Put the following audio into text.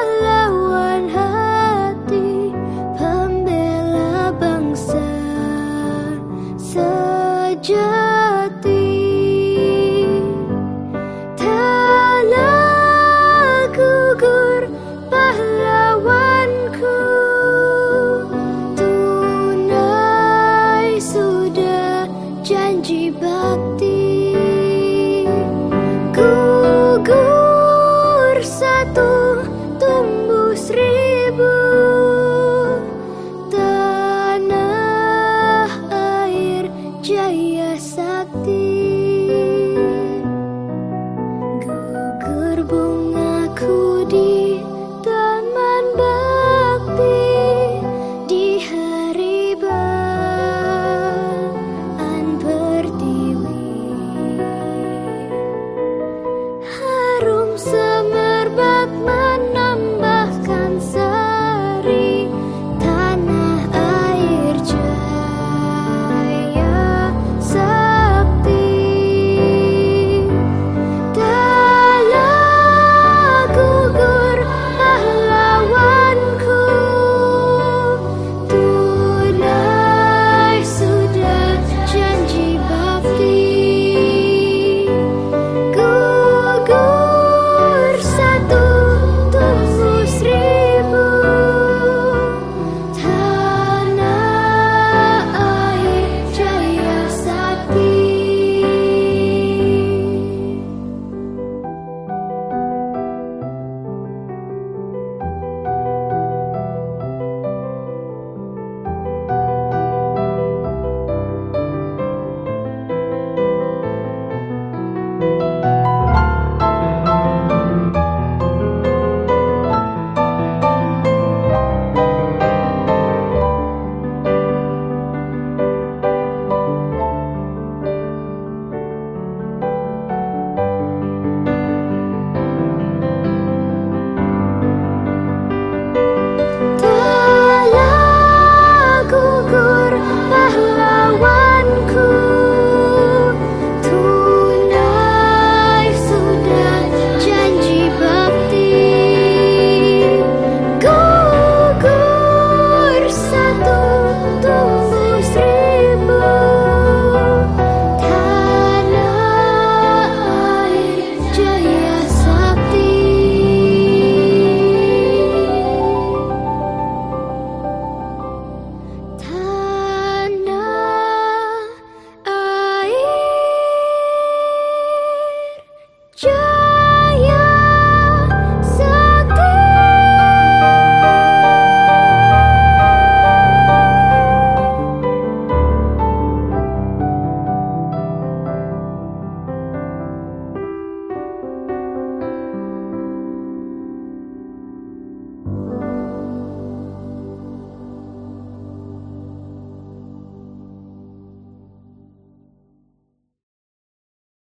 pahlawan hati pembela bangsa sejati. Telah gugur pahlawanku tunai sudah janji bakti. Gugur